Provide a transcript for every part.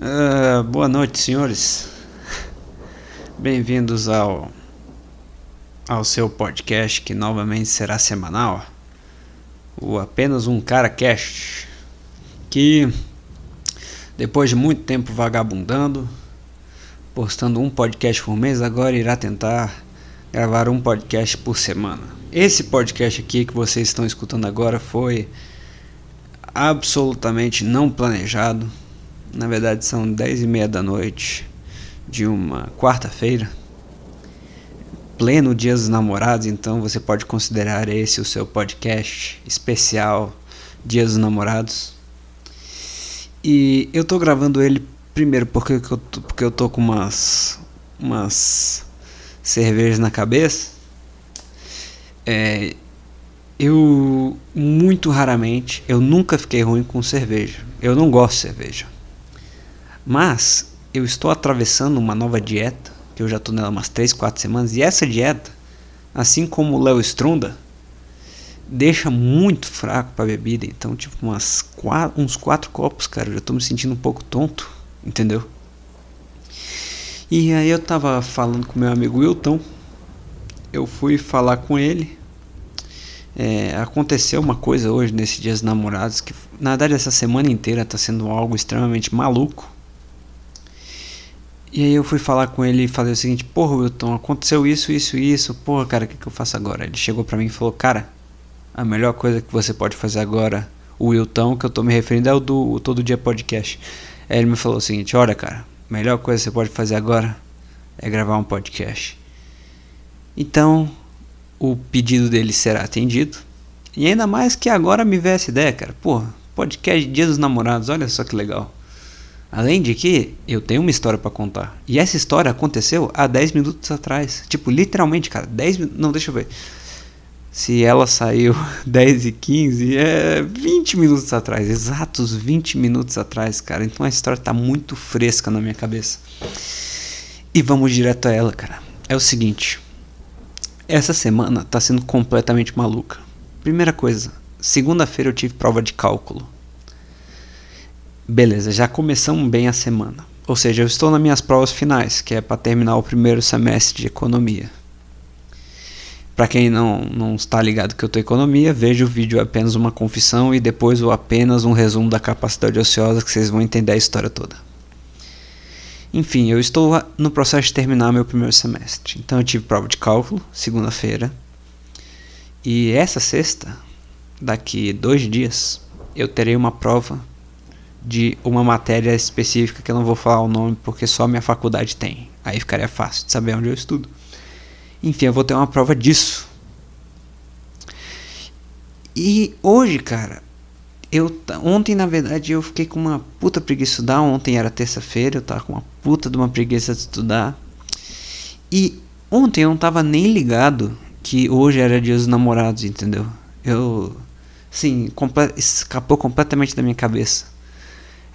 Uh, boa noite, senhores. Bem-vindos ao ao seu podcast que novamente será semanal, o apenas um cara cast, que depois de muito tempo vagabundando, postando um podcast por mês, agora irá tentar gravar um podcast por semana. Esse podcast aqui que vocês estão escutando agora foi absolutamente não planejado na verdade, são dez e meia da noite de uma quarta-feira, pleno Dia dos Namorados. Então, você pode considerar esse o seu podcast especial Dia dos Namorados. E eu tô gravando ele primeiro porque eu tô, porque eu tô com umas umas cervejas na cabeça. É, eu muito raramente, eu nunca fiquei ruim com cerveja. Eu não gosto de cerveja. Mas eu estou atravessando uma nova dieta, que eu já estou nela umas 3, 4 semanas, e essa dieta, assim como o Léo Stronda, deixa muito fraco para bebida. Então, tipo, umas quatro, uns 4 copos, cara, eu já estou me sentindo um pouco tonto, entendeu? E aí eu tava falando com meu amigo Wilton, eu fui falar com ele. É, aconteceu uma coisa hoje nesse Dia dos Namorados que, na verdade, essa semana inteira está sendo algo extremamente maluco e aí eu fui falar com ele e falei o seguinte, porra Wilton, aconteceu isso, isso isso, porra cara, o que, que eu faço agora? Ele chegou para mim e falou, cara, a melhor coisa que você pode fazer agora, o Wilton, que eu tô me referindo é o do o Todo Dia Podcast. Aí ele me falou o seguinte, olha cara, a melhor coisa que você pode fazer agora é gravar um podcast. Então, o pedido dele será atendido. E ainda mais que agora me veio essa ideia, cara. Porra, podcast Dia dos Namorados, olha só que legal. Além de que eu tenho uma história para contar. E essa história aconteceu há 10 minutos atrás. Tipo, literalmente, cara, 10 minutos. Não, deixa eu ver. Se ela saiu 10 e 15, é 20 minutos atrás. Exatos 20 minutos atrás, cara. Então a história tá muito fresca na minha cabeça. E vamos direto a ela, cara. É o seguinte. Essa semana tá sendo completamente maluca. Primeira coisa, segunda-feira eu tive prova de cálculo. Beleza, já começamos bem a semana. Ou seja, eu estou nas minhas provas finais, que é para terminar o primeiro semestre de economia. Para quem não, não está ligado que eu estou economia, veja o vídeo apenas uma confissão e depois o apenas um resumo da capacidade ociosa que vocês vão entender a história toda. Enfim, eu estou no processo de terminar meu primeiro semestre. Então eu tive prova de cálculo, segunda-feira. E essa sexta, daqui dois dias, eu terei uma prova de uma matéria específica que eu não vou falar o nome porque só minha faculdade tem. Aí ficaria fácil de saber onde eu estudo. Enfim, eu vou ter uma prova disso. E hoje, cara, eu ontem na verdade eu fiquei com uma puta preguiça de estudar. Ontem era terça-feira, eu tava com uma puta de uma preguiça de estudar. E ontem eu não tava nem ligado que hoje era dia dos namorados, entendeu? Eu sim, escapou completamente da minha cabeça.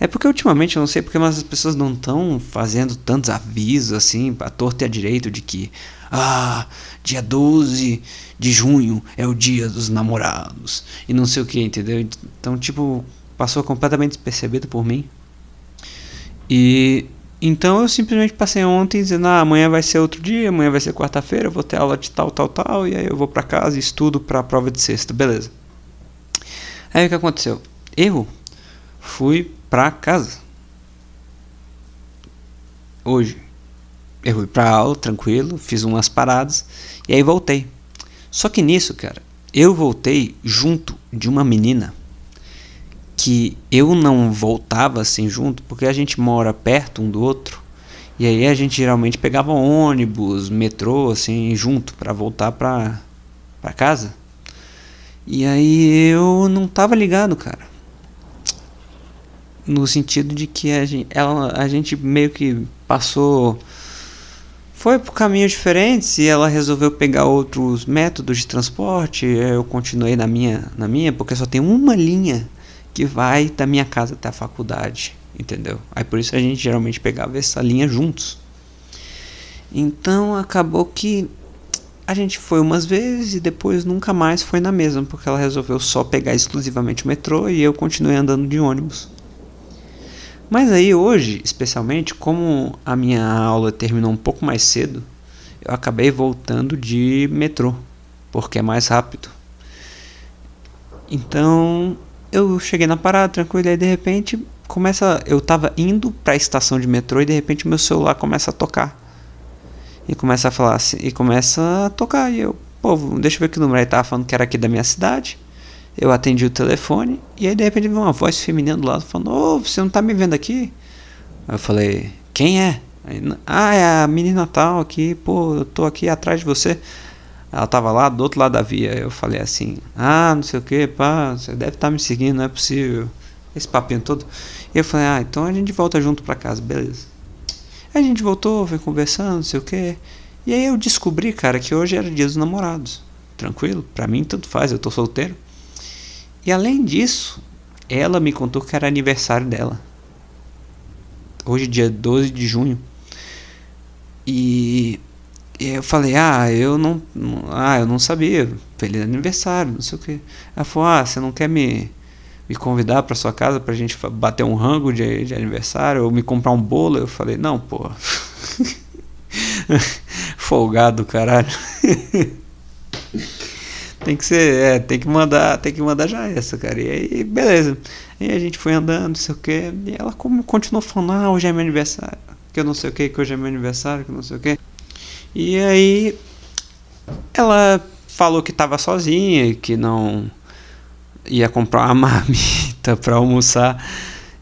É porque ultimamente, eu não sei porque, mas as pessoas não estão fazendo tantos avisos assim, a torta e a direito, de que, ah, dia 12 de junho é o dia dos namorados, e não sei o que, entendeu? Então, tipo, passou completamente despercebido por mim. E então eu simplesmente passei ontem dizendo: ah, amanhã vai ser outro dia, amanhã vai ser quarta-feira, vou ter aula de tal, tal, tal, e aí eu vou para casa e estudo para a prova de sexta, beleza. Aí o que aconteceu? Eu fui pra casa. Hoje. Eu fui pra aula, tranquilo, fiz umas paradas e aí voltei. Só que nisso, cara, eu voltei junto de uma menina que eu não voltava assim junto porque a gente mora perto um do outro. E aí a gente geralmente pegava ônibus, metrô assim junto para voltar pra, pra casa. E aí eu não tava ligado, cara no sentido de que a gente, ela, a gente meio que passou foi por caminhos diferentes e ela resolveu pegar outros métodos de transporte. Eu continuei na minha, na minha, porque só tem uma linha que vai da minha casa até a faculdade, entendeu? Aí por isso a gente geralmente pegava essa linha juntos. Então acabou que a gente foi umas vezes e depois nunca mais foi na mesma, porque ela resolveu só pegar exclusivamente o metrô e eu continuei andando de ônibus. Mas aí hoje, especialmente, como a minha aula terminou um pouco mais cedo, eu acabei voltando de metrô, porque é mais rápido. Então, eu cheguei na parada tranquilo e de repente começa, eu tava indo para a estação de metrô e de repente meu celular começa a tocar. E começa a falar assim, e começa a tocar e eu, pô, deixa eu ver que número aí tava falando que era aqui da minha cidade. Eu atendi o telefone e aí de repente veio uma voz feminina do lado falando: "Ô, você não tá me vendo aqui?" Eu falei: "Quem é?" Ah, é a menina tal aqui, pô, eu tô aqui atrás de você. Ela tava lá do outro lado da via. Eu falei assim: Ah, não sei o que, pá, você deve estar tá me seguindo, não é possível. Esse papinho todo. E eu falei: Ah, então a gente volta junto pra casa, beleza. Aí a gente voltou, foi conversando, não sei o que. E aí eu descobri, cara, que hoje era dia dos namorados. Tranquilo, pra mim tanto faz, eu tô solteiro. E além disso, ela me contou que era aniversário dela. Hoje, dia 12 de junho. E eu falei, ah, eu não, ah, eu não sabia, feliz aniversário, não sei o que. Ela falou, ah, você não quer me, me convidar para sua casa pra gente bater um rango de, de aniversário ou me comprar um bolo? Eu falei, não, pô. Folgado, caralho. tem que ser, é, tem que mandar, tem que mandar já essa, cara. E aí, beleza. E a gente foi andando, não sei o que. E ela continuou falando, ah, hoje é meu aniversário. Que eu não sei o que, que hoje é meu aniversário, que eu não sei o que. E aí ela falou que estava sozinha, que não ia comprar uma marmita para almoçar.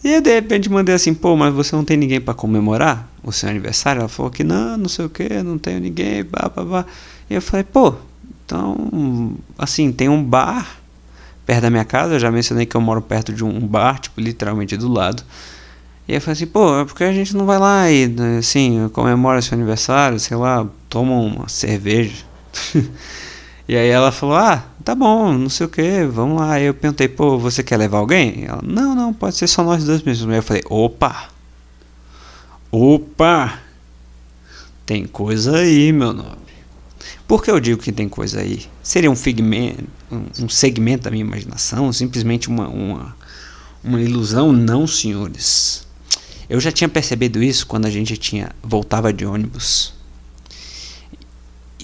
E de repente mandei assim, pô, mas você não tem ninguém para comemorar o seu aniversário? Ela falou que não, não sei o que, não tenho ninguém, blá, blá, blá. E eu falei, pô, então, assim, tem um bar perto da minha casa, eu já mencionei que eu moro perto de um bar, tipo, literalmente do lado. E eu falei assim, pô, é porque a gente não vai lá e, assim, comemora seu aniversário, sei lá, toma uma cerveja. e aí ela falou, ah, tá bom, não sei o que, vamos lá. Aí eu perguntei, pô, você quer levar alguém? Ela, não, não, pode ser só nós dois mesmo. Aí eu falei, opa, opa, tem coisa aí, meu nome. Por que eu digo que tem coisa aí? Seria um, figmento, um segmento da minha imaginação, simplesmente uma, uma, uma ilusão? Não, senhores. Eu já tinha percebido isso quando a gente tinha voltava de ônibus.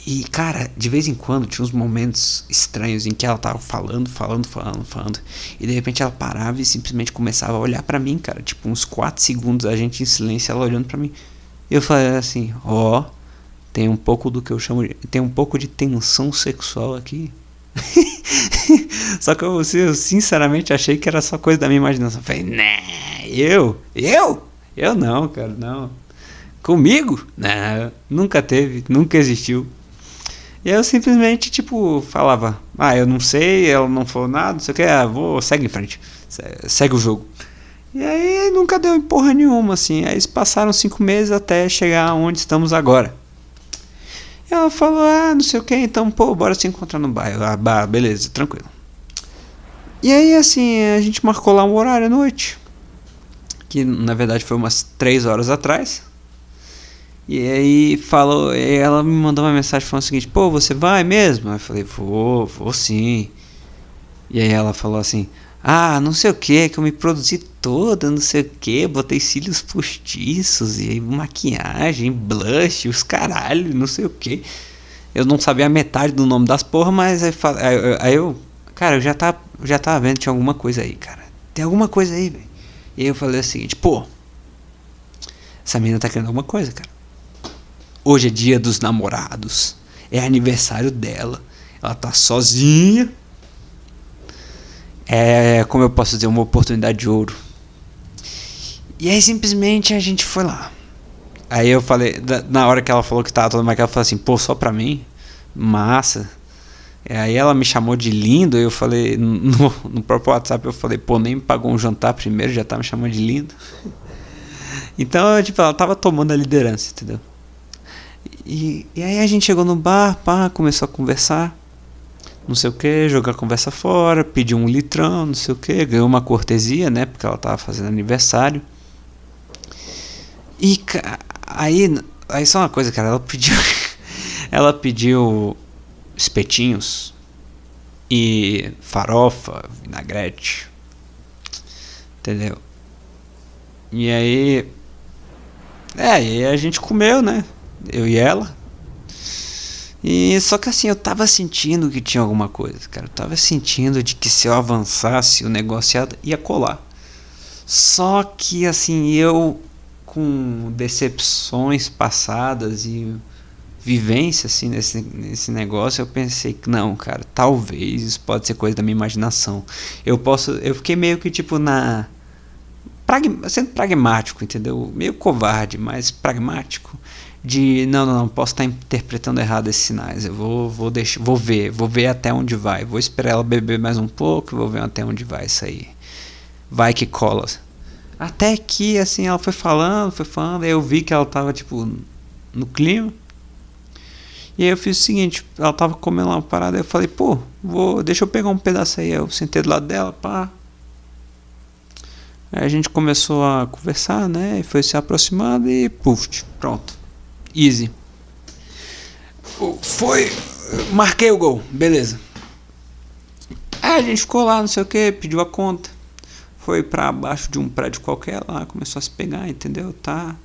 E, cara, de vez em quando tinha uns momentos estranhos em que ela tava falando, falando, falando, falando. E de repente ela parava e simplesmente começava a olhar para mim, cara. Tipo, uns 4 segundos a gente em silêncio, ela olhando para mim. Eu falei assim: Ó, oh, tem um pouco do que eu chamo de. Tem um pouco de tensão sexual aqui. só que eu, eu, sinceramente achei que era só coisa da minha imaginação. Falei, né, eu? Eu? Eu não, cara, não. Comigo? Não, nunca teve, nunca existiu. E eu simplesmente, tipo, falava, ah, eu não sei, ela não falou nada, não sei o que, ah, vou, segue em frente, segue o jogo. E aí nunca deu porra nenhuma, assim. Aí passaram cinco meses até chegar onde estamos agora. E ela falou, ah, não sei o que, então, pô, bora se encontrar no bairro. Ah, bah, beleza, tranquilo. E aí, assim, a gente marcou lá um horário à noite que na verdade foi umas três horas atrás. E aí falou, ela me mandou uma mensagem falando o seguinte, pô, você vai mesmo? Eu falei, vou, vou sim. E aí ela falou assim, ah, não sei o que, que eu me produzi toda, não sei o que, botei cílios postiços e maquiagem, blush, os caralho, não sei o que. Eu não sabia a metade do nome das porra, mas aí, aí, aí eu, cara, eu já tava, já tava vendo tinha alguma coisa aí, cara. Tem alguma coisa aí, velho. E aí eu falei o seguinte, pô, essa menina tá querendo alguma coisa, cara. Hoje é dia dos namorados. É aniversário dela. Ela tá sozinha. É, como eu posso dizer, uma oportunidade de ouro. E aí simplesmente a gente foi lá. Aí eu falei, na hora que ela falou que tava toda maquiada, eu falei assim, pô, só pra mim? Massa. Aí ela me chamou de lindo, eu falei, no, no próprio WhatsApp eu falei, pô, nem me pagou um jantar primeiro, já tá me chamando de lindo. Então, tipo, ela tava tomando a liderança, entendeu? E, e aí a gente chegou no bar, pá, começou a conversar, não sei o que, jogar a conversa fora, pediu um litrão, não sei o que, ganhou uma cortesia, né, porque ela tava fazendo aniversário. E aí, aí só uma coisa, cara, ela pediu, ela pediu espetinhos e farofa, vinagrete. Entendeu? E aí. É, e aí a gente comeu, né? Eu e ela. E só que assim, eu tava sentindo que tinha alguma coisa, cara. Eu tava sentindo de que se eu avançasse, o negócio ia, ia colar. Só que assim, eu com decepções passadas e vivência assim nesse, nesse negócio, eu pensei que não, cara, talvez isso pode ser coisa da minha imaginação. Eu posso, eu fiquei meio que tipo na pragma, sendo pragmático, entendeu? Meio covarde, mas pragmático de não, não, não, posso estar interpretando errado esses sinais. Eu vou, vou deixar, vou ver, vou ver até onde vai. Vou esperar ela beber mais um pouco, vou ver até onde vai isso aí. Vai que cola. Até que assim ela foi falando, foi falando, aí eu vi que ela tava tipo no clima. E aí eu fiz o seguinte, ela tava comendo uma parada, eu falei, pô, vou, deixa eu pegar um pedaço aí. Eu sentei do lado dela, pá. Aí a gente começou a conversar, né? E foi se aproximando e puf, pronto. Easy. Foi. Marquei o gol, beleza. Aí a gente ficou lá, não sei o que, pediu a conta. Foi pra baixo de um prédio qualquer lá, começou a se pegar, entendeu? Tá.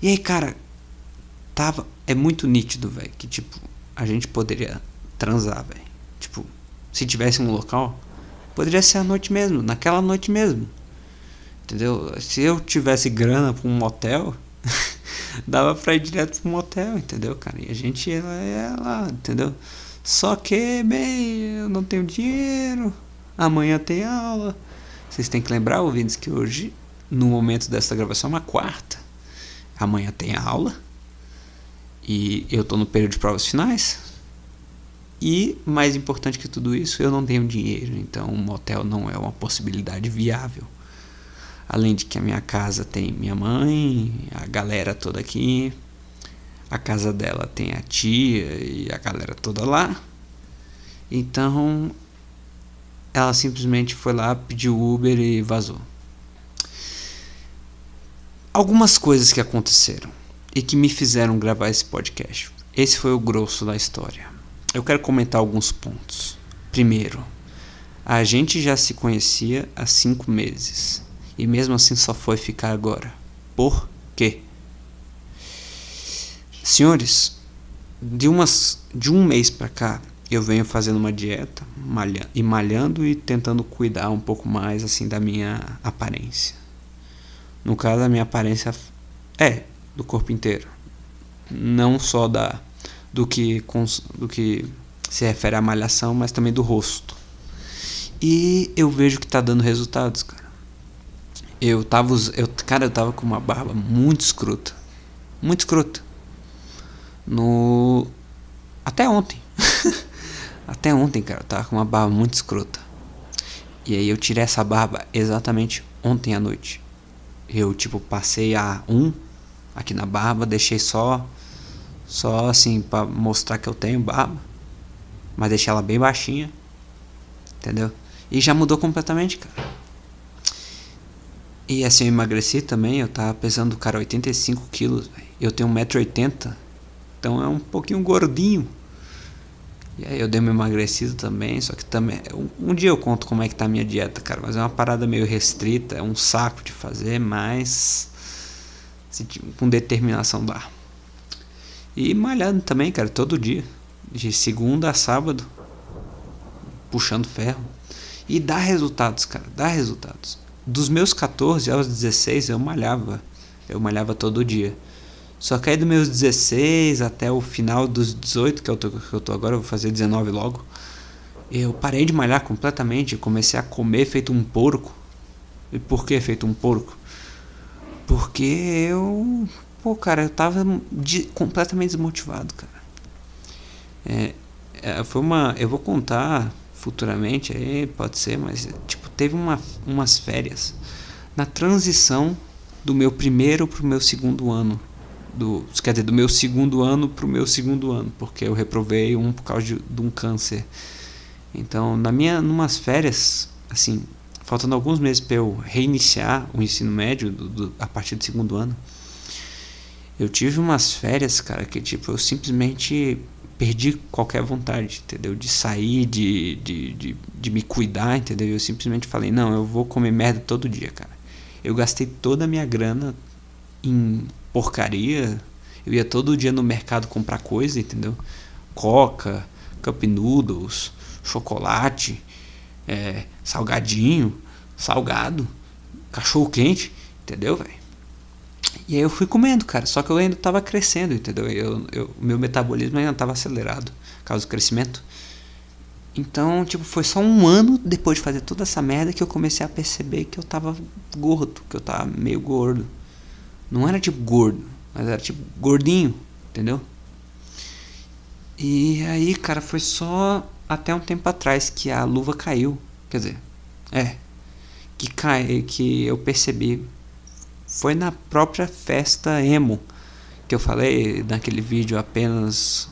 E aí, cara, tava. É muito nítido, velho, que tipo, a gente poderia transar, velho. Tipo, se tivesse um local, poderia ser a noite mesmo, naquela noite mesmo. Entendeu? Se eu tivesse grana pra um motel, dava pra ir direto pro motel, entendeu, cara? E a gente ia lá, entendeu? Só que, bem, eu não tenho dinheiro, amanhã tem aula. Vocês têm que lembrar, ouvintes, que hoje, no momento dessa gravação, é uma quarta. Amanhã tem aula. E eu tô no período de provas finais. E, mais importante que tudo isso, eu não tenho dinheiro. Então, um motel não é uma possibilidade viável. Além de que a minha casa tem minha mãe, a galera toda aqui. A casa dela tem a tia e a galera toda lá. Então ela simplesmente foi lá, pediu Uber e vazou. Algumas coisas que aconteceram e que me fizeram gravar esse podcast. Esse foi o grosso da história. Eu quero comentar alguns pontos. Primeiro, a gente já se conhecia há cinco meses e mesmo assim só foi ficar agora. Por quê? Senhores, de, umas, de um mês para cá, eu venho fazendo uma dieta e malhando e tentando cuidar um pouco mais assim da minha aparência. No caso, a minha aparência é do corpo inteiro, não só da do que do que se refere à malhação, mas também do rosto. E eu vejo que está dando resultados, cara. Eu tava. Eu, cara, eu tava com uma barba muito escrota. Muito escrota. No. Até ontem. Até ontem, cara, eu tava com uma barba muito escrota. E aí eu tirei essa barba exatamente ontem à noite. Eu, tipo, passei a um aqui na barba, deixei só. Só assim, para mostrar que eu tenho barba. Mas deixei ela bem baixinha. Entendeu? E já mudou completamente, cara. E assim, eu emagreci também, eu tava pesando, cara, 85 quilos, eu tenho 1,80m, então é um pouquinho gordinho. E aí eu dei uma emagrecida também, só que também. Um, um, dia eu conto como é que tá a minha dieta, cara, mas é uma parada meio restrita, é um saco de fazer, mas. Com determinação dá. E malhando também, cara, todo dia. De segunda a sábado. Puxando ferro. E dá resultados, cara, dá resultados dos meus 14 aos 16 eu malhava. Eu malhava todo dia. Só que aí dos meus 16 até o final dos 18, que eu tô, que eu tô agora, eu vou fazer 19 logo. Eu parei de malhar completamente, comecei a comer feito um porco. E por que feito um porco? Porque eu, pô, cara, eu tava de, completamente desmotivado, cara. É, é, foi uma, eu vou contar futuramente aí, pode ser, mas tipo, teve uma, umas férias na transição do meu primeiro pro meu segundo ano. Do, quer dizer, do meu segundo ano pro meu segundo ano, porque eu reprovei um por causa de, de um câncer. Então, na minha numas férias, assim, faltando alguns meses para eu reiniciar o ensino médio do, do, a partir do segundo ano, eu tive umas férias, cara, que tipo, eu simplesmente perdi qualquer vontade, entendeu? De sair, de, de, de, de me cuidar, entendeu? Eu simplesmente falei, não, eu vou comer merda todo dia, cara. Eu gastei toda a minha grana em porcaria. Eu ia todo dia no mercado comprar coisa, entendeu? Coca, cup noodles, chocolate, é, salgadinho, salgado, cachorro quente, entendeu, velho? E aí eu fui comendo, cara. Só que eu ainda tava crescendo, entendeu? Eu, eu, meu metabolismo ainda tava acelerado por causa do crescimento. Então, tipo, foi só um ano depois de fazer toda essa merda que eu comecei a perceber que eu tava gordo, que eu tava meio gordo. Não era tipo gordo, mas era tipo gordinho, entendeu? E aí, cara, foi só até um tempo atrás que a luva caiu. Quer dizer, é. Que, cai, que eu percebi. Foi na própria festa emo que eu falei naquele vídeo apenas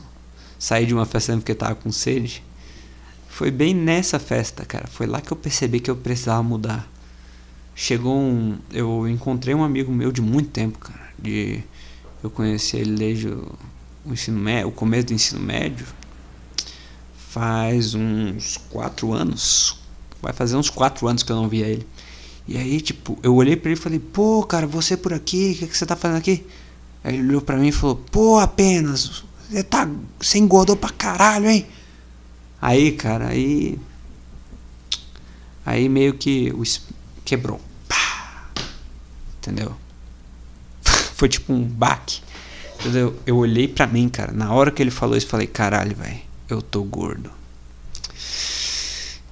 sair de uma festa porque tava com sede. Foi bem nessa festa, cara. Foi lá que eu percebi que eu precisava mudar. Chegou um. Eu encontrei um amigo meu de muito tempo, cara. De, eu conheci ele desde o, o ensino médio, o começo do ensino médio. Faz uns quatro anos. Vai fazer uns quatro anos que eu não via ele. E aí, tipo, eu olhei pra ele e falei, pô, cara, você por aqui, o que, que você tá fazendo aqui? Aí ele olhou pra mim e falou, pô, apenas, você tá. Você engordou pra caralho, hein? Aí, cara, aí. Aí meio que o quebrou. Pá! Entendeu? Foi tipo um baque. Entendeu? Eu olhei pra mim, cara. Na hora que ele falou isso, falei: caralho, velho, eu tô gordo.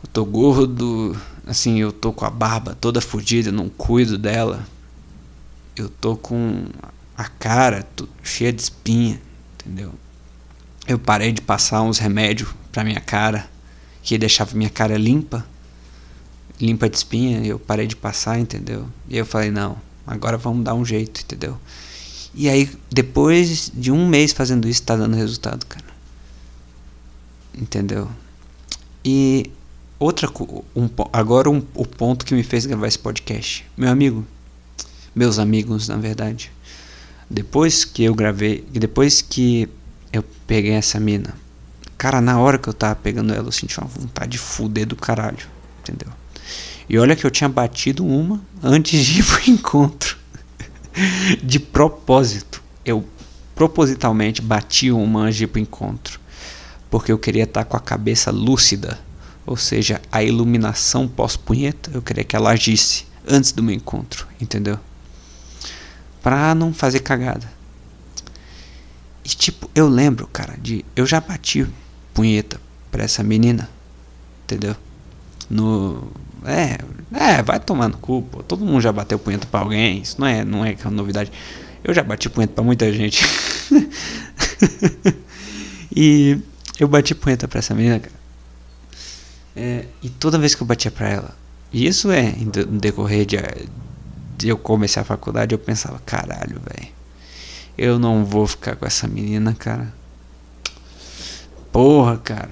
Eu tô gordo. Assim, eu tô com a barba toda fodida, não cuido dela. Eu tô com a cara cheia de espinha, entendeu? Eu parei de passar uns remédios pra minha cara, que deixava minha cara limpa, limpa de espinha, eu parei de passar, entendeu? E eu falei, não, agora vamos dar um jeito, entendeu? E aí, depois de um mês fazendo isso, tá dando resultado, cara. Entendeu? E outra um, agora um, o ponto que me fez gravar esse podcast. Meu amigo, meus amigos, na verdade. Depois que eu gravei, depois que eu peguei essa mina Cara, na hora que eu tava pegando ela, eu senti uma vontade de fuder do caralho. Entendeu? E olha que eu tinha batido uma antes de ir pro encontro. de propósito. Eu propositalmente bati uma antes de ir pro encontro. Porque eu queria estar tá com a cabeça lúcida. Ou seja, a iluminação pós-punheta, eu queria que ela agisse antes do meu encontro. Entendeu? Pra não fazer cagada. E tipo, eu lembro, cara, de. Eu já bati punheta pra essa menina. Entendeu? No. É, é, vai tomar no cu, pô. Todo mundo já bateu punheta pra alguém. Isso não é, não é novidade. Eu já bati punheta pra muita gente. e eu bati punheta pra essa menina, cara. É, e toda vez que eu batia pra ela, e isso é no decorrer de, de eu comecei a faculdade, eu pensava, caralho, velho. Eu não vou ficar com essa menina, cara. Porra, cara.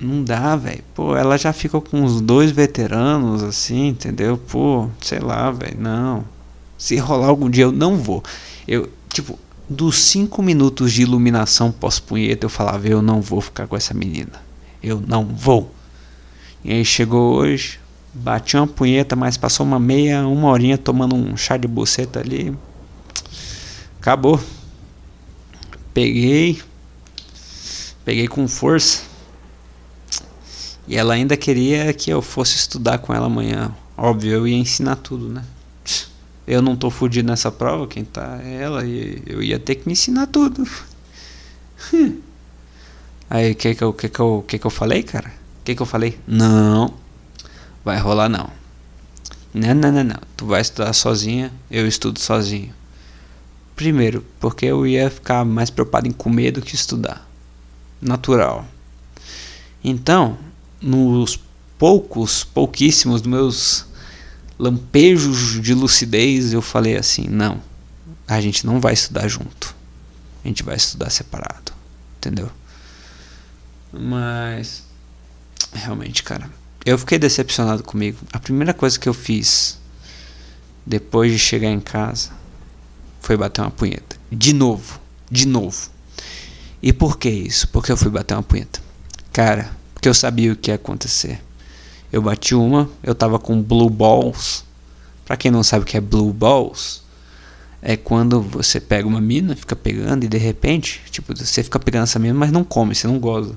Não dá, velho. Pô, ela já ficou com uns dois veteranos, assim, entendeu? Pô, sei lá, velho. Não. Se rolar algum dia, eu não vou. Eu, tipo, dos cinco minutos de iluminação pós-punheta, eu falava, eu não vou ficar com essa menina. Eu não vou. E aí chegou hoje, bati uma punheta, mas passou uma meia, uma horinha tomando um chá de buceta ali. Acabou. Peguei, Peguei com força. E ela ainda queria que eu fosse estudar com ela amanhã. Óbvio, eu ia ensinar tudo, né? Eu não tô fudido nessa prova, quem tá é ela. E eu ia ter que me ensinar tudo. Aí, o que que eu, que que eu, que que eu falei, cara? Que que eu falei? Não, vai rolar não. Não, não, não, não. Tu vai estudar sozinha, eu estudo sozinho. Primeiro, porque eu ia ficar mais preocupado em comer do que estudar natural. Então, nos poucos, pouquíssimos dos meus lampejos de lucidez, eu falei assim: não, a gente não vai estudar junto, a gente vai estudar separado, entendeu? Mas, realmente, cara, eu fiquei decepcionado comigo. A primeira coisa que eu fiz depois de chegar em casa foi bater uma punheta. De novo, de novo. E por que isso? Porque eu fui bater uma punheta. Cara, porque eu sabia o que ia acontecer. Eu bati uma, eu tava com blue balls, Pra quem não sabe o que é blue balls, é quando você pega uma mina, fica pegando e de repente, tipo, você fica pegando essa mina, mas não come, você não goza.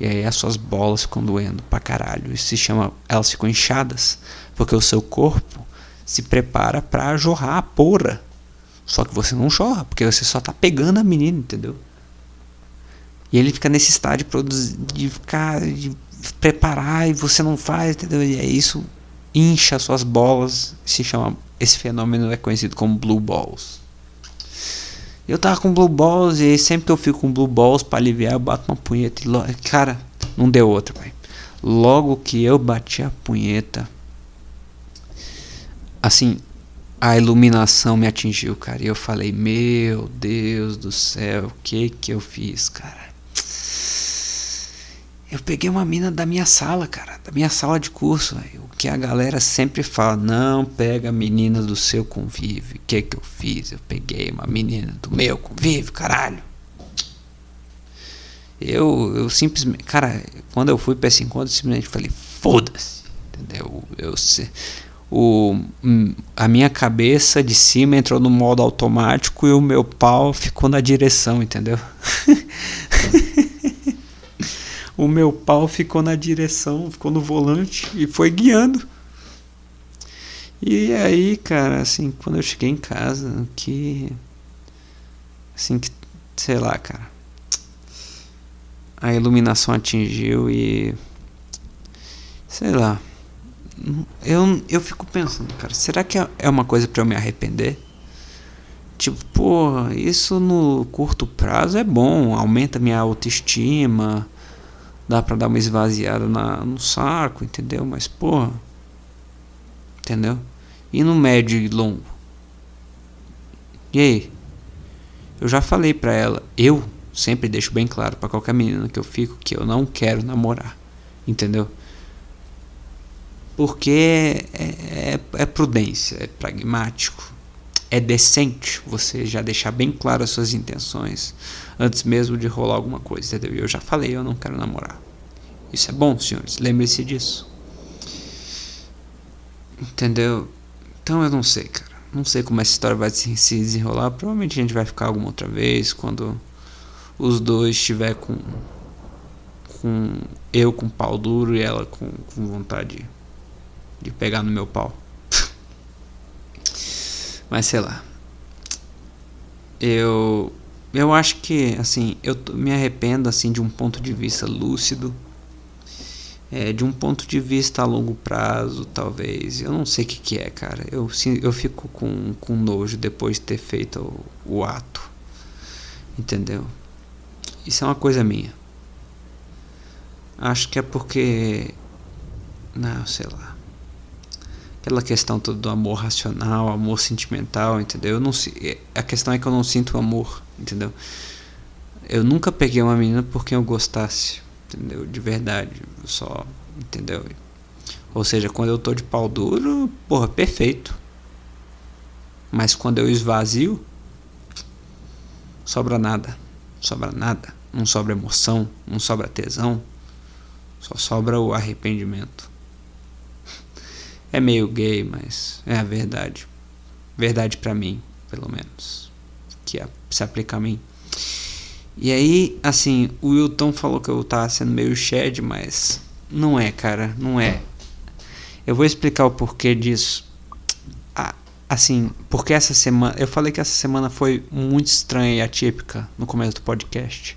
E aí as suas bolas ficam doendo pra caralho. Isso se chama. Elas ficam inchadas. Porque o seu corpo se prepara para jorrar a porra. Só que você não jorra, porque você só tá pegando a menina, entendeu? E ele fica nesse estado de produzir, de ficar, de preparar e você não faz, entendeu? E é isso incha suas bolas, se chama, esse fenômeno é conhecido como blue balls. Eu tava com blue balls e sempre que eu fico com blue balls para aliviar, eu bato uma punheta e cara, não deu outra, pai. Logo que eu bati a punheta, assim, a iluminação me atingiu, cara. E eu falei, meu Deus do céu, o que que eu fiz, cara? Eu peguei uma mina da minha sala, cara, da minha sala de curso, o que a galera sempre fala, não pega a menina do seu convívio. O que que eu fiz? Eu peguei uma menina do meu convívio, caralho. Eu, eu simplesmente, cara, quando eu fui para esse encontro, eu simplesmente falei, foda-se, entendeu? Eu, o, a minha cabeça de cima entrou no modo automático e o meu pau ficou na direção, entendeu? o meu pau ficou na direção, ficou no volante e foi guiando. E aí, cara, assim, quando eu cheguei em casa, que. Assim, que. Sei lá, cara. A iluminação atingiu e. Sei lá. Eu, eu fico pensando, cara, será que é uma coisa para eu me arrepender? Tipo, porra, isso no curto prazo é bom, aumenta minha autoestima, dá pra dar uma esvaziada na, no saco, entendeu? Mas, porra, entendeu? E no médio e longo? E aí? Eu já falei pra ela, eu sempre deixo bem claro para qualquer menina que eu fico que eu não quero namorar, entendeu? porque é, é, é, prudência, é pragmático, é decente você já deixar bem claro as suas intenções antes mesmo de rolar alguma coisa, entendeu? Eu já falei, eu não quero namorar. Isso é bom, senhores, lembre-se disso. Entendeu? Então eu não sei, cara. Não sei como essa história vai se, se desenrolar. Provavelmente a gente vai ficar alguma outra vez quando os dois estiver com com eu com pau duro e ela com, com vontade de pegar no meu pau. Mas sei lá. Eu eu acho que assim, eu me arrependo assim de um ponto de vista lúcido. É, de um ponto de vista a longo prazo, talvez. Eu não sei o que, que é, cara. Eu, eu fico com, com nojo depois de ter feito o, o ato. Entendeu? Isso é uma coisa minha. Acho que é porque. Não, sei lá aquela questão toda do amor racional, amor sentimental, entendeu? Eu não, a questão é que eu não sinto amor, entendeu? Eu nunca peguei uma menina por quem eu gostasse, entendeu? De verdade, só, entendeu? Ou seja, quando eu tô de pau duro, porra, perfeito. Mas quando eu esvazio, sobra nada, sobra nada, não sobra emoção, não sobra tesão, só sobra o arrependimento. É meio gay, mas é a verdade. Verdade para mim, pelo menos. Que é, se aplica a mim. E aí, assim, o Wilton falou que eu tava sendo meio shed, mas não é, cara, não é. Eu vou explicar o porquê disso. Ah, assim, porque essa semana. Eu falei que essa semana foi muito estranha e atípica no começo do podcast.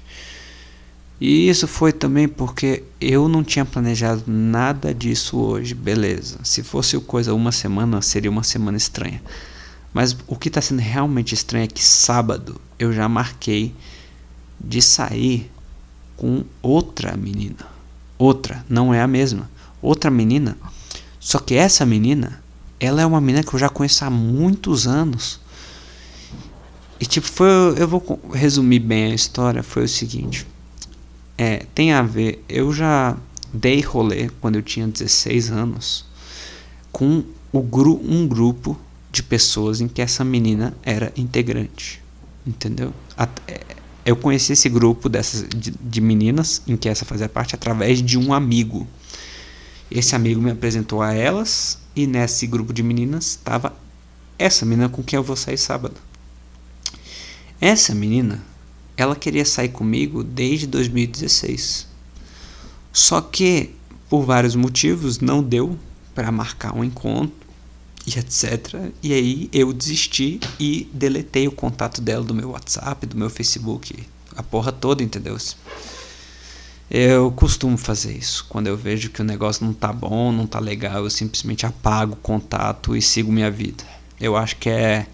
E isso foi também porque eu não tinha planejado nada disso hoje, beleza. Se fosse coisa uma semana, seria uma semana estranha. Mas o que está sendo realmente estranho é que sábado eu já marquei de sair com outra menina. Outra, não é a mesma. Outra menina. Só que essa menina, ela é uma menina que eu já conheço há muitos anos. E tipo, foi, eu vou resumir bem a história, foi o seguinte. É, tem a ver. Eu já dei rolê quando eu tinha 16 anos com gru, um grupo de pessoas em que essa menina era integrante. Entendeu? É, eu conheci esse grupo dessas, de, de meninas em que essa fazia parte através de um amigo. Esse amigo me apresentou a elas e nesse grupo de meninas estava essa menina com quem eu vou sair sábado. Essa menina, ela queria sair comigo desde 2016. Só que por vários motivos não deu para marcar um encontro e etc. E aí eu desisti e deletei o contato dela do meu WhatsApp, do meu Facebook, a porra toda, entendeu? Eu costumo fazer isso. Quando eu vejo que o negócio não tá bom, não tá legal, eu simplesmente apago o contato e sigo minha vida. Eu acho que é,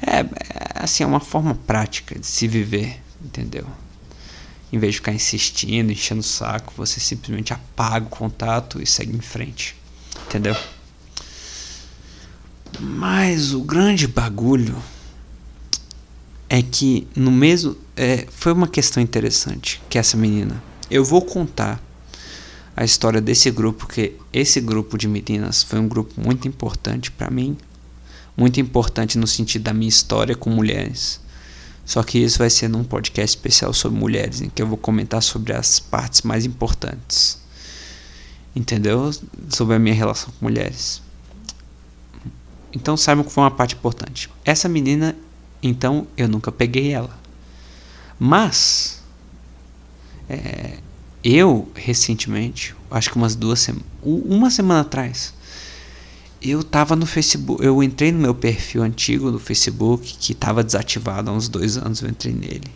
é, é assim, é uma forma prática de se viver, entendeu? Em vez de ficar insistindo, enchendo o saco, você simplesmente apaga o contato e segue em frente. Entendeu? Mas o grande bagulho é que no mesmo. É, foi uma questão interessante que essa menina. Eu vou contar a história desse grupo, porque esse grupo de meninas foi um grupo muito importante para mim. Muito importante no sentido da minha história com mulheres. Só que isso vai ser num podcast especial sobre mulheres, em que eu vou comentar sobre as partes mais importantes. Entendeu? Sobre a minha relação com mulheres. Então saibam que foi uma parte importante. Essa menina, então, eu nunca peguei ela. Mas é, eu recentemente, acho que umas duas semanas, uma semana atrás, eu tava no Facebook, eu entrei no meu perfil antigo do Facebook que tava desativado há uns dois anos, eu entrei nele.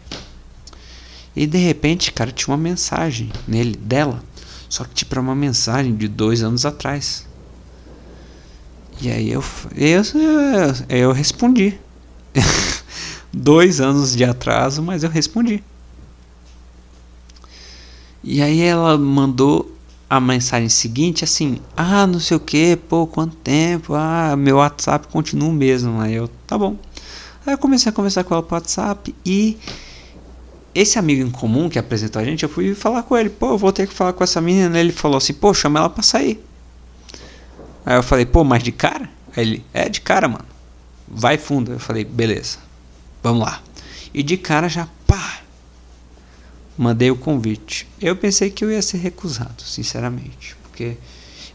E de repente, cara, tinha uma mensagem nele dela, só que tipo uma mensagem de dois anos atrás. E aí eu, eu, eu, eu respondi. Dois anos de atraso, mas eu respondi. E aí ela mandou a mensagem seguinte assim: Ah, não sei o que, pô, quanto tempo? Ah, meu WhatsApp continua o mesmo. Aí eu, tá bom. Aí eu comecei a conversar com ela WhatsApp e esse amigo em comum que apresentou a gente, eu fui falar com ele, pô, vou ter que falar com essa menina. Ele falou assim, pô, chama ela pra sair. Aí eu falei, pô, mas de cara? Aí ele, é de cara, mano. Vai fundo. Eu falei, beleza, vamos lá. E de cara já, pá, mandei o convite. Eu pensei que eu ia ser recusado, sinceramente, porque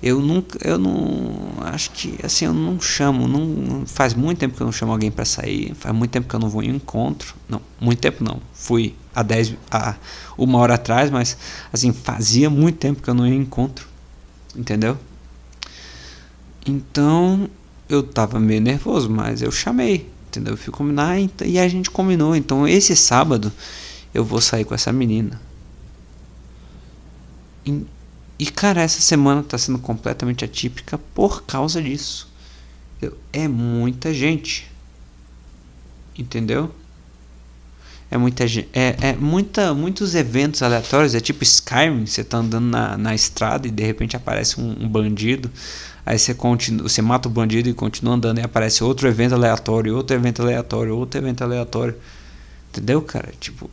eu nunca, eu não, acho que assim eu não chamo, não faz muito tempo que eu não chamo alguém para sair, faz muito tempo que eu não vou em um encontro, não, muito tempo não, fui há 10, a uma hora atrás, mas assim fazia muito tempo que eu não ia em encontro, entendeu? Então eu tava meio nervoso, mas eu chamei, entendeu? Eu fui combinar e a gente combinou. Então esse sábado eu vou sair com essa menina. E, e cara, essa semana tá sendo completamente atípica por causa disso. É muita gente. Entendeu? É muita gente. É, é muita, muitos eventos aleatórios. É tipo Skyrim, você tá andando na, na estrada e de repente aparece um, um bandido. Aí você, continua, você mata o bandido e continua andando e aparece outro evento aleatório, outro evento aleatório, outro evento aleatório. Entendeu, cara? Tipo.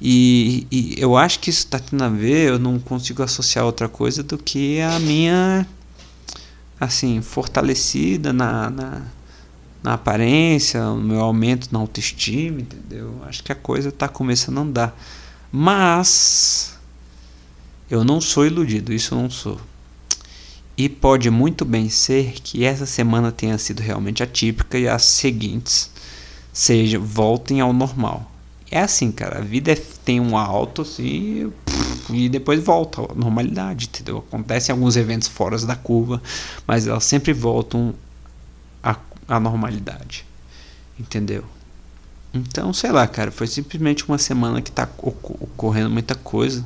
E, e eu acho que isso tá tendo a ver, eu não consigo associar outra coisa do que a minha. Assim, fortalecida na, na, na aparência, o meu aumento na autoestima, entendeu? Acho que a coisa tá começando a andar. Mas. Eu não sou iludido, isso eu não sou. E pode muito bem ser que essa semana tenha sido realmente atípica e as seguintes seja voltem ao normal. É assim, cara, a vida é, tem um alto assim e depois volta à normalidade, entendeu? Acontecem alguns eventos fora da curva, mas elas sempre voltam à, à normalidade, entendeu? Então, sei lá, cara, foi simplesmente uma semana que tá ocorrendo muita coisa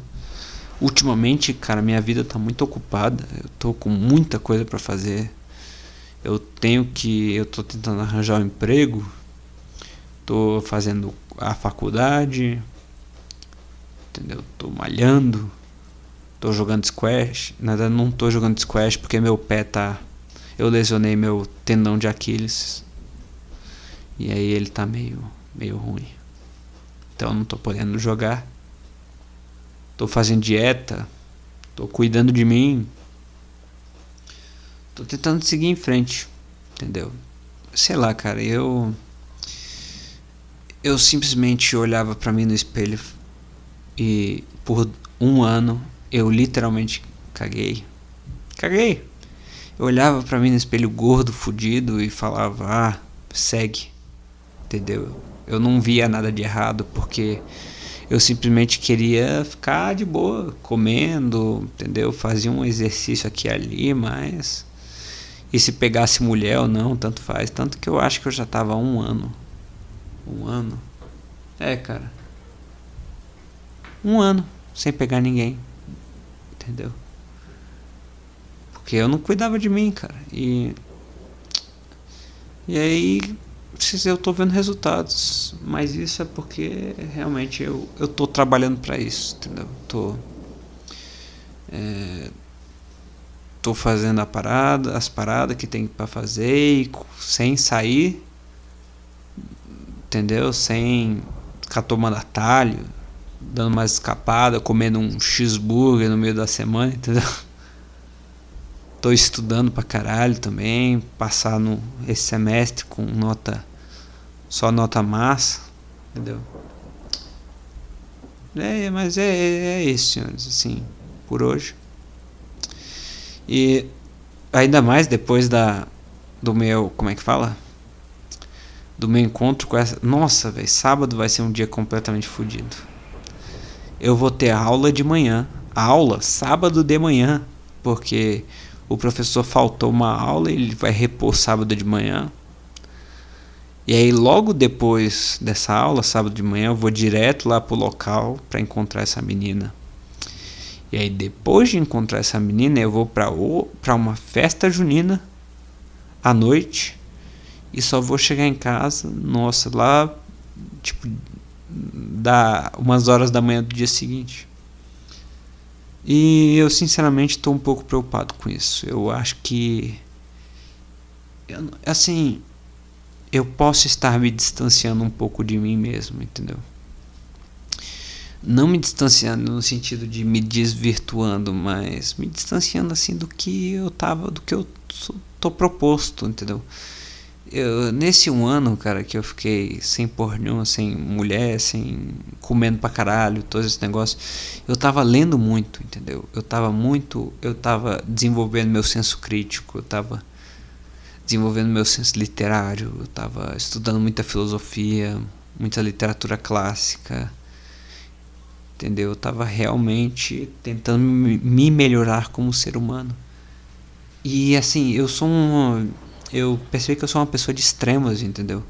Ultimamente, cara, minha vida tá muito ocupada. Eu tô com muita coisa para fazer. Eu tenho que. Eu tô tentando arranjar um emprego. Tô fazendo a faculdade. Entendeu? Tô malhando. Tô jogando squash. Na verdade, não tô jogando squash porque meu pé tá. Eu lesionei meu tendão de Aquiles. E aí ele tá meio, meio ruim. Então não tô podendo jogar tô fazendo dieta, tô cuidando de mim, tô tentando seguir em frente, entendeu? Sei lá, cara, eu eu simplesmente olhava para mim no espelho e por um ano eu literalmente caguei. caguei. Eu olhava para mim no espelho gordo, fudido e falava: "Ah, segue". Entendeu? Eu não via nada de errado porque eu simplesmente queria ficar de boa, comendo, entendeu? Fazia um exercício aqui e ali, mas e se pegasse mulher ou não, tanto faz. Tanto que eu acho que eu já tava há um ano. Um ano. É, cara. Um ano sem pegar ninguém. Entendeu? Porque eu não cuidava de mim, cara. E. E aí. Eu tô vendo resultados. Mas isso é porque realmente eu, eu tô trabalhando para isso, entendeu? Tô. É, tô fazendo a parada, as paradas que tem para fazer e sem sair, entendeu? Sem ficar tomando atalho, dando mais escapada, comendo um cheeseburger no meio da semana, entendeu? Tô estudando pra caralho também, passar no esse semestre com nota só nota massa, entendeu? É, mas é, é, é isso, senhores, assim, por hoje. E ainda mais depois da do meu, como é que fala? Do meu encontro com essa. Nossa, velho, sábado vai ser um dia completamente fodido. Eu vou ter aula de manhã. Aula sábado de manhã, porque o professor faltou uma aula, ele vai repor sábado de manhã. E aí logo depois dessa aula, sábado de manhã, eu vou direto lá pro local para encontrar essa menina. E aí depois de encontrar essa menina, eu vou para uma festa junina à noite e só vou chegar em casa, nossa, lá tipo da umas horas da manhã do dia seguinte. E eu sinceramente estou um pouco preocupado com isso. Eu acho que eu, assim, eu posso estar me distanciando um pouco de mim mesmo, entendeu? não me distanciando no sentido de me desvirtuando, mas me distanciando assim do que eu tava, do que eu tô proposto, entendeu? Eu, nesse um ano, cara, que eu fiquei sem porra nenhuma, sem mulher, sem comendo pra caralho, todos esses negócios, eu tava lendo muito, entendeu? Eu tava muito, eu tava desenvolvendo meu senso crítico, eu tava desenvolvendo meu senso literário, eu tava estudando muita filosofia, muita literatura clássica, entendeu? Eu tava realmente tentando me melhorar como ser humano. E assim, eu sou um. Eu percebi que eu sou uma pessoa de extremos, entendeu?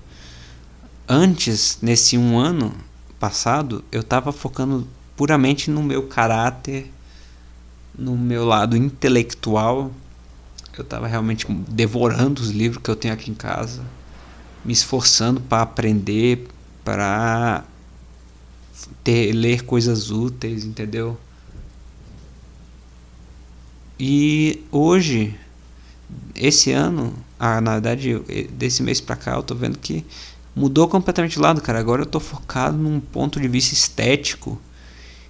Antes, nesse um ano passado, eu tava focando puramente no meu caráter, no meu lado intelectual. Eu tava realmente devorando os livros que eu tenho aqui em casa, me esforçando para aprender, para ter, ler coisas úteis, entendeu? E hoje, esse ano, ah, na verdade, desse mês pra cá, eu tô vendo que mudou completamente o lado, cara. Agora eu tô focado num ponto de vista estético,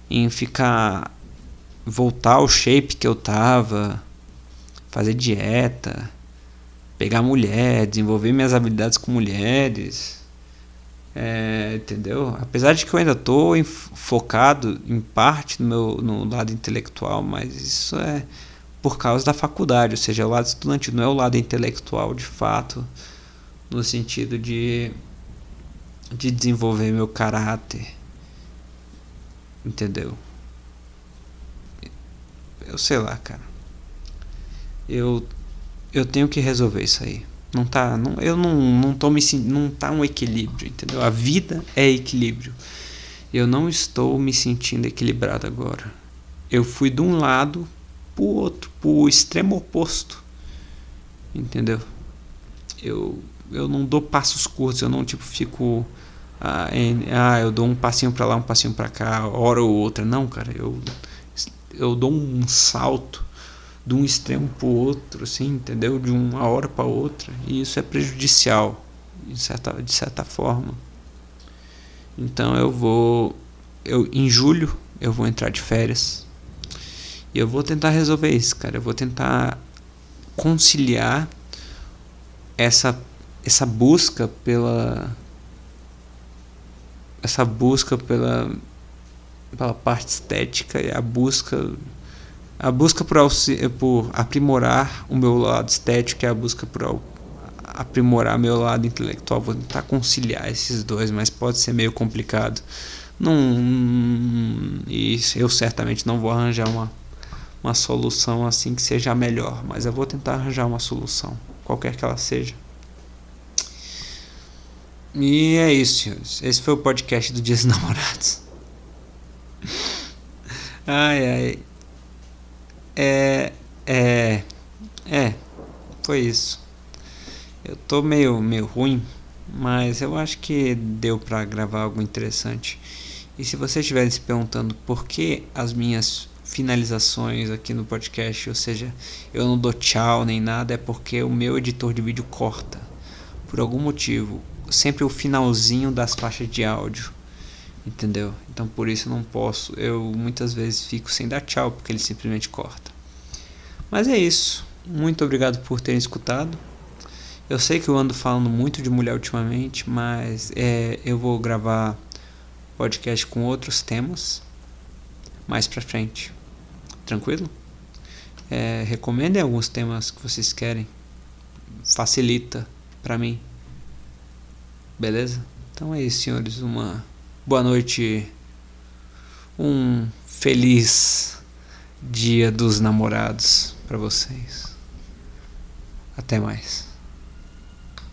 em ficar. voltar ao shape que eu tava, fazer dieta, pegar mulher, desenvolver minhas habilidades com mulheres é, entendeu? Apesar de que eu ainda estou focado em parte no meu no lado intelectual, mas isso é por causa da faculdade, ou seja, o lado estudantil não é o lado intelectual de fato, no sentido de, de desenvolver meu caráter, entendeu? Eu sei lá, cara. Eu, eu tenho que resolver isso aí. Não tá, não, eu não, não tô me não tá um equilíbrio, entendeu? A vida é equilíbrio. Eu não estou me sentindo equilibrado agora. Eu fui de um lado pro outro, pro extremo oposto. Entendeu? Eu eu não dou passos curtos, eu não tipo fico ah, em, ah eu dou um passinho para lá, um passinho para cá, hora ou outra. Não, cara, eu eu dou um salto de um extremo para o outro, assim, entendeu? De uma hora para outra. E isso é prejudicial, de certa, de certa forma. Então eu vou. Eu, em julho eu vou entrar de férias. E eu vou tentar resolver isso, cara. Eu vou tentar conciliar essa, essa busca pela. Essa busca pela, pela parte estética e a busca A busca por, por aprimorar o meu lado estético e a busca por aprimorar meu lado intelectual. Vou tentar conciliar esses dois, mas pode ser meio complicado. Não, e eu certamente não vou arranjar uma, uma solução assim que seja a melhor, mas eu vou tentar arranjar uma solução, qualquer que ela seja. E é isso, senhores. Esse foi o podcast do Dias Namorados. Ai, ai. É. É. É. Foi isso. Eu tô meio, meio ruim, mas eu acho que deu para gravar algo interessante. E se vocês estiverem se perguntando por que as minhas finalizações aqui no podcast, ou seja, eu não dou tchau nem nada, é porque o meu editor de vídeo corta. Por algum motivo, sempre o finalzinho das faixas de áudio. Entendeu? Então por isso eu não posso. Eu muitas vezes fico sem dar tchau porque ele simplesmente corta. Mas é isso. Muito obrigado por terem escutado. Eu sei que eu ando falando muito de mulher ultimamente, mas é, eu vou gravar podcast com outros temas mais pra frente. Tranquilo? É, recomendem alguns temas que vocês querem. Facilita para mim. Beleza? Então é isso, senhores. Uma boa noite. Um feliz Dia dos Namorados para vocês. Até mais.